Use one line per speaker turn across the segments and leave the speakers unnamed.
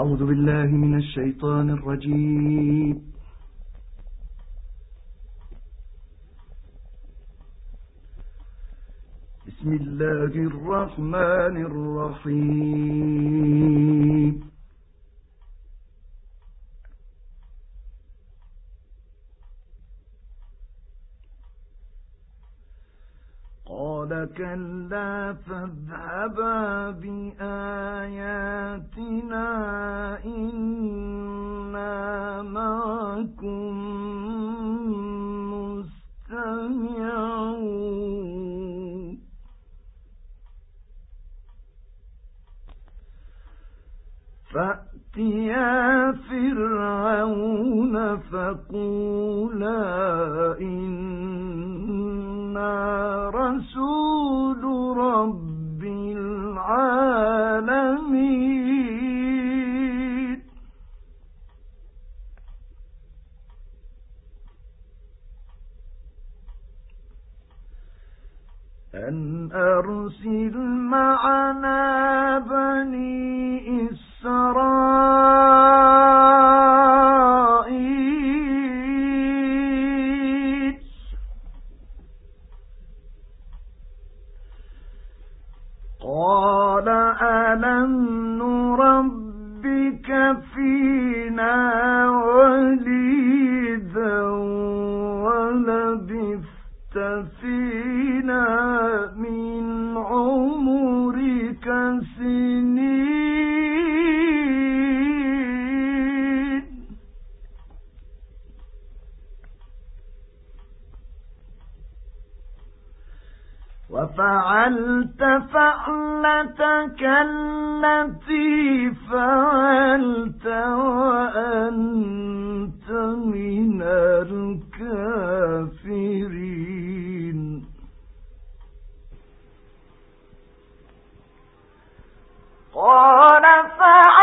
أعوذ بالله من الشيطان الرجيم. بسم الله الرحمن الرحيم. قال كلا فاذهبا بأمين قال ألم نربك فينا وفعلت فعلتك التي فعلت وأنت من الكافرين. قال فعلت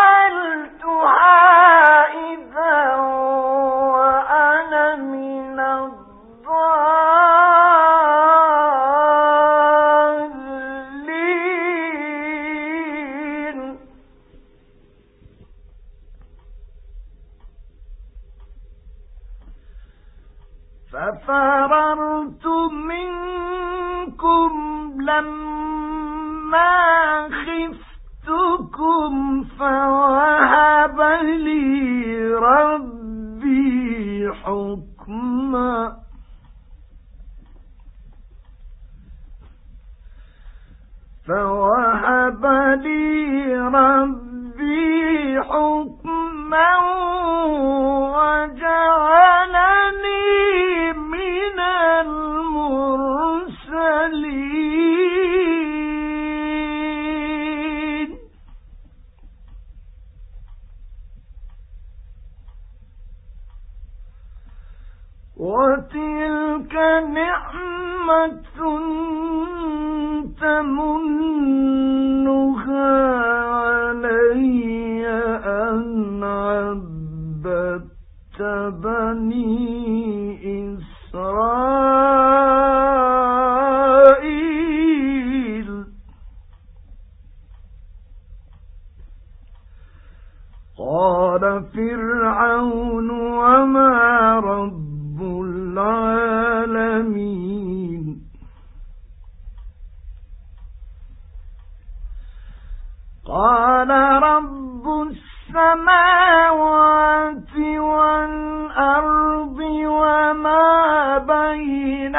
نعمة تمنى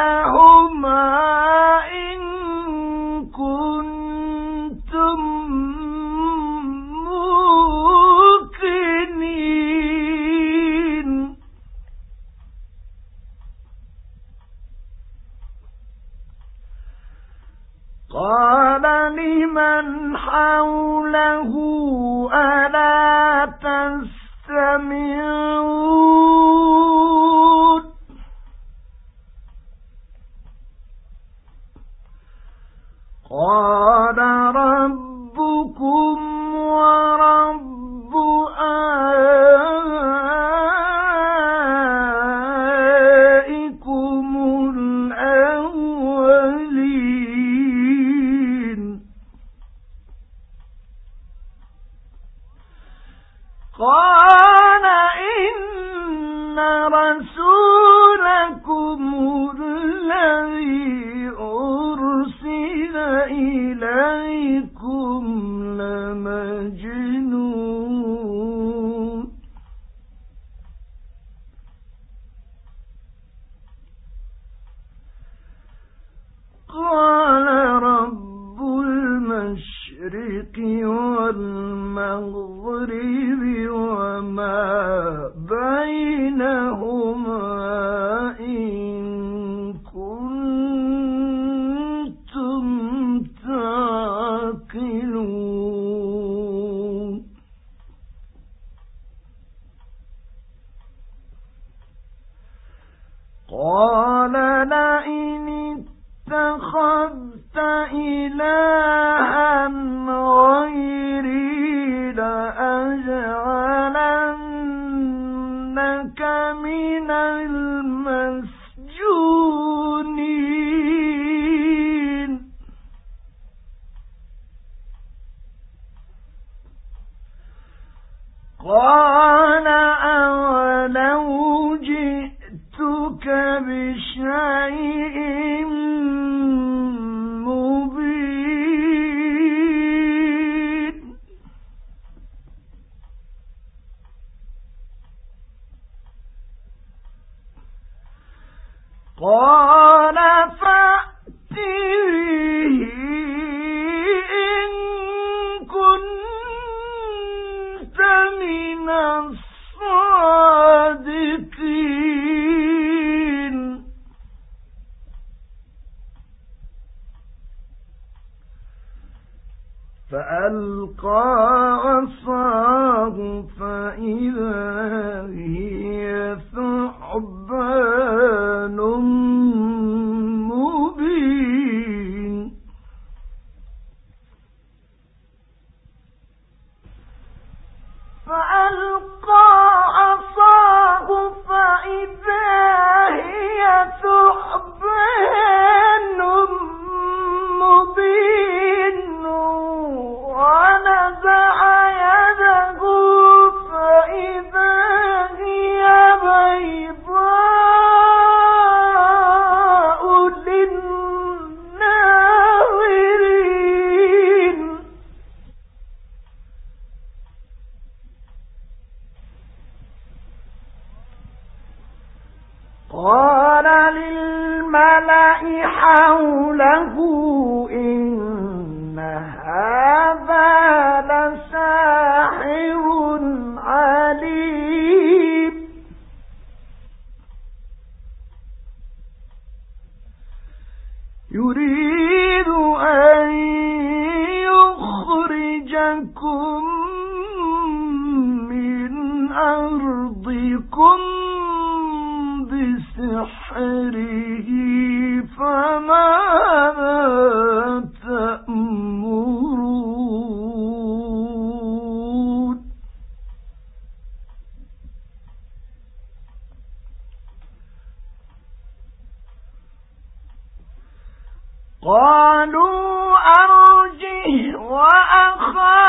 بينهما
مغربي وما فألقى عصاه فإذا هي قال للملأ حوله إن هذا لساحر عليم. يريد أن يخرجكم من أرضكم. سحره فماذا تأمرون؟ قالوا أرجه وأخاه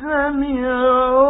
سمع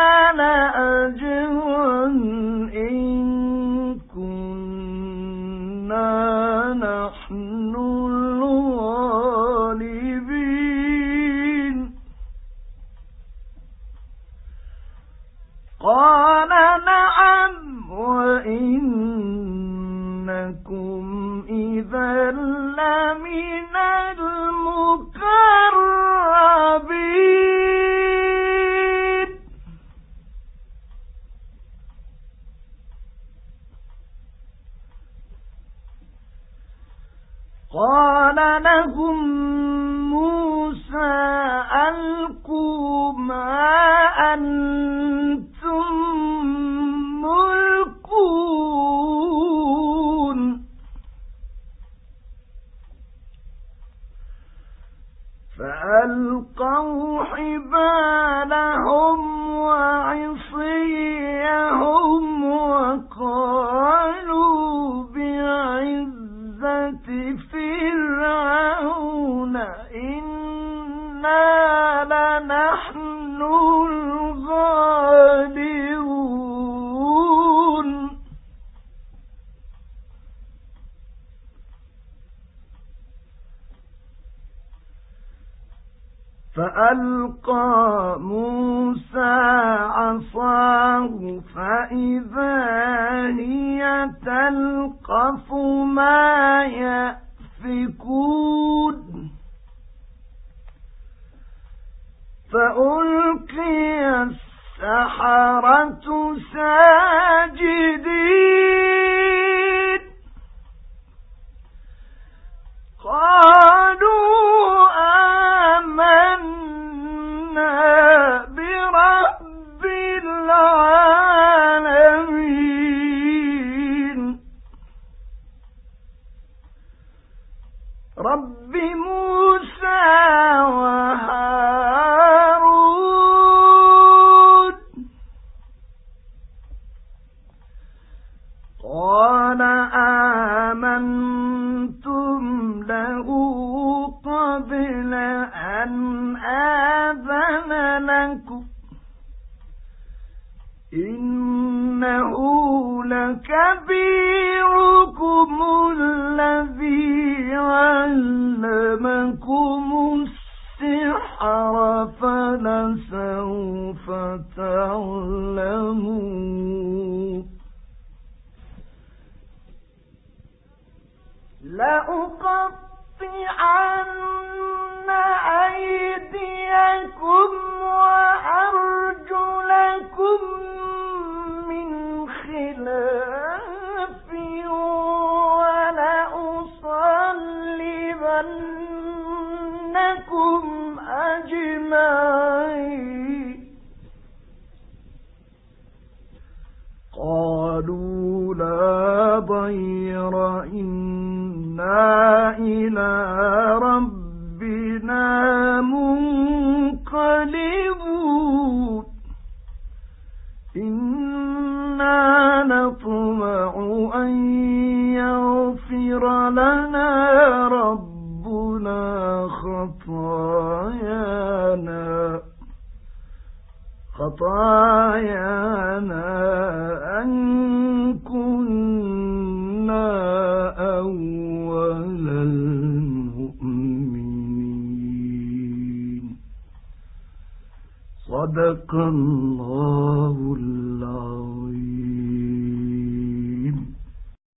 فألقوا حبالهم وعصيهم فألقى موسى عصاه فإذا هي تلقف ما يأتي يؤفكون فألقي السحرة ساجدين تعلمون. لأقطعن وأرجلكم لأصلبنكم أجمعين. ضير إنا إلى ربنا منقلبون. إنا نطمع أن يغفر لنا ربنا خطايانا. خطايانا